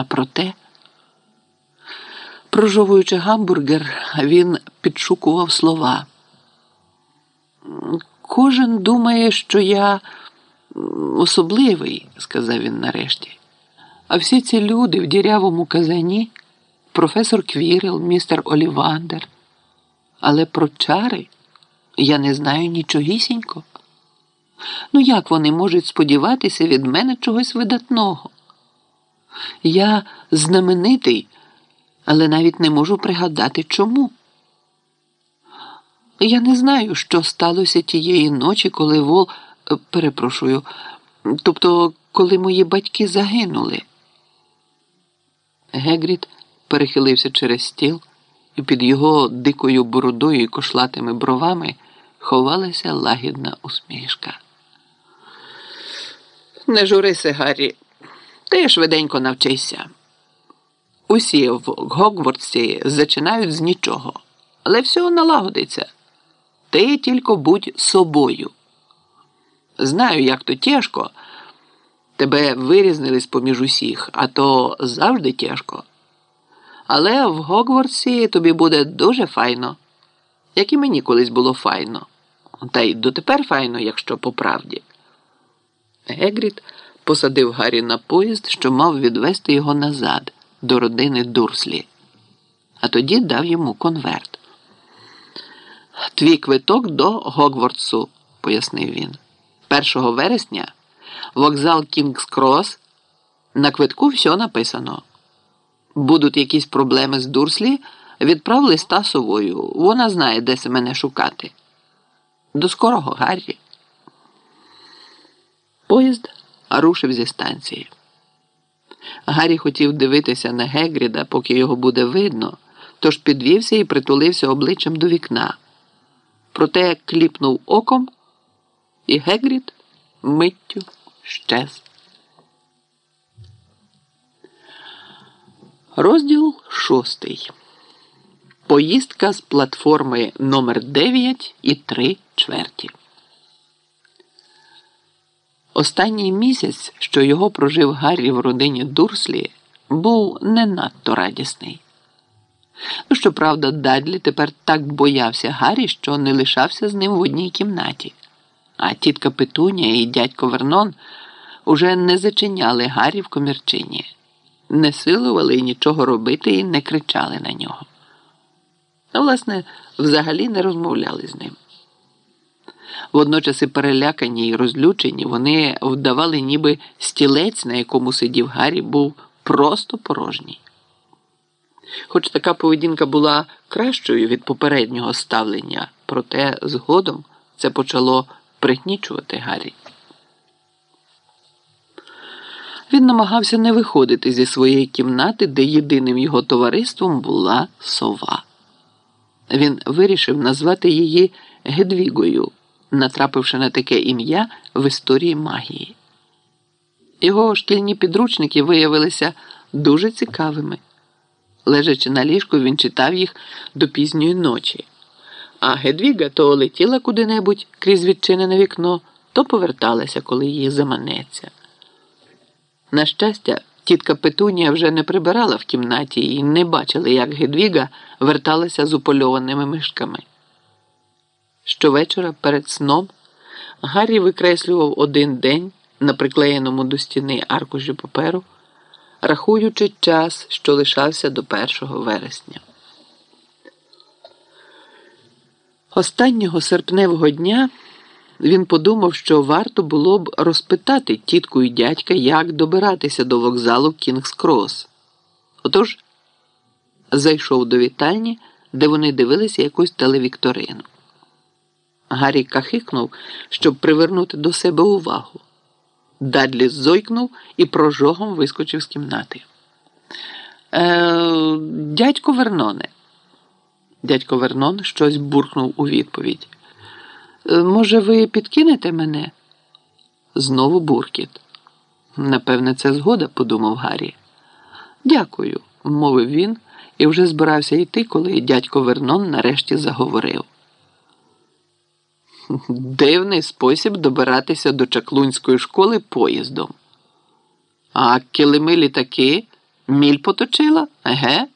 А проте, прожовуючи гамбургер, він підшукував слова. Кожен думає, що я особливий, сказав він нарешті. А всі ці люди в дірявому казані, професор Квірел, містер Олівандер. Але про чари я не знаю нічогісінько. Ну, як вони можуть сподіватися від мене чогось видатного? Я знаменитий, але навіть не можу пригадати чому. Я не знаю, що сталося тієї ночі, коли вол. е, Перепрошую, тобто, коли мої батьки загинули. Гегріт перехилився через стіл, і під його дикою бородою і кошлатими бровами ховалася лагідна усмішка. Не журися, Гаррі, ти швиденько навчися. Усі в Гогвартсі зачинають з нічого, але все налагодиться. Ти тільки будь собою. Знаю, як то тяжко. Тебе вирізнили з поміж усіх, а то завжди тяжко. Але в Гогвартсі тобі буде дуже файно, як і мені колись було файно. Та й дотепер файно, якщо по правді. Гегріт посадив Гаррі на поїзд, що мав відвести його назад до родини Дурслі, а тоді дав йому конверт. Твій квиток до Гогвартсу, пояснив він. 1 вересня вокзал Кінгс Крос. На квитку все написано. Будуть якісь проблеми з Дурслі, відправ листа совою. Вона знає, де се мене шукати. До скорого, Гаррі. Поїзд рушив зі станції. Гаррі хотів дивитися на Гегріда, поки його буде видно, тож підвівся і притулився обличчям до вікна. Проте кліпнув оком, і Гегрід миттю щез. Розділ шостий. Поїздка з платформи номер 9 і 3 чверті. Останній місяць, що його прожив Гаррі в родині Дурслі, був не надто радісний. Ну, щоправда, Дадлі тепер так боявся Гаррі, що не лишався з ним в одній кімнаті, а тітка Петунія і дядько Вернон уже не зачиняли Гаррі в комірчині, не силували нічого робити і не кричали на нього. Ну, власне, взагалі не розмовляли з ним. Водночас і перелякані і розлючені, вони вдавали, ніби стілець, на якому сидів Гаррі, був просто порожній. Хоч така поведінка була кращою від попереднього ставлення, проте згодом це почало пригнічувати Гаррі. Він намагався не виходити зі своєї кімнати, де єдиним його товариством була сова. Він вирішив назвати її Гедвігою, натрапивши на таке ім'я в історії магії. Його шкільні підручники виявилися дуже цікавими. Лежачи на ліжку, він читав їх до пізньої ночі, а Гедвіга то летіла куди-небудь крізь відчинене вікно, то поверталася, коли її заманеться. На щастя, тітка Петунія вже не прибирала в кімнаті і не бачили, як Гедвіга верталася з упольованими мишками. Щовечора перед сном Гаррі викреслював один день на приклеєному до стіни аркуші паперу, рахуючи час, що лишався до 1 вересня. Останнього серпневого дня він подумав, що варто було б розпитати тітку і дядька, як добиратися до вокзалу Кінгс Крос. Отож зайшов до вітальні, де вони дивилися якусь телевікторину. Гаррі кахикнув, щоб привернути до себе увагу. Дадлі зойкнув і прожогом вискочив з кімнати. Е, Дядько Верноне. Дядько Вернон щось буркнув у відповідь. «Е, Може, ви підкинете мене? Знову буркіт. Напевне, це згода, подумав Гаррі. Дякую, мовив він і вже збирався йти, коли дядько Вернон нарешті заговорив. Дивний спосіб добиратися до чаклунської школи поїздом. А килими літаки Міль поточила? Еге?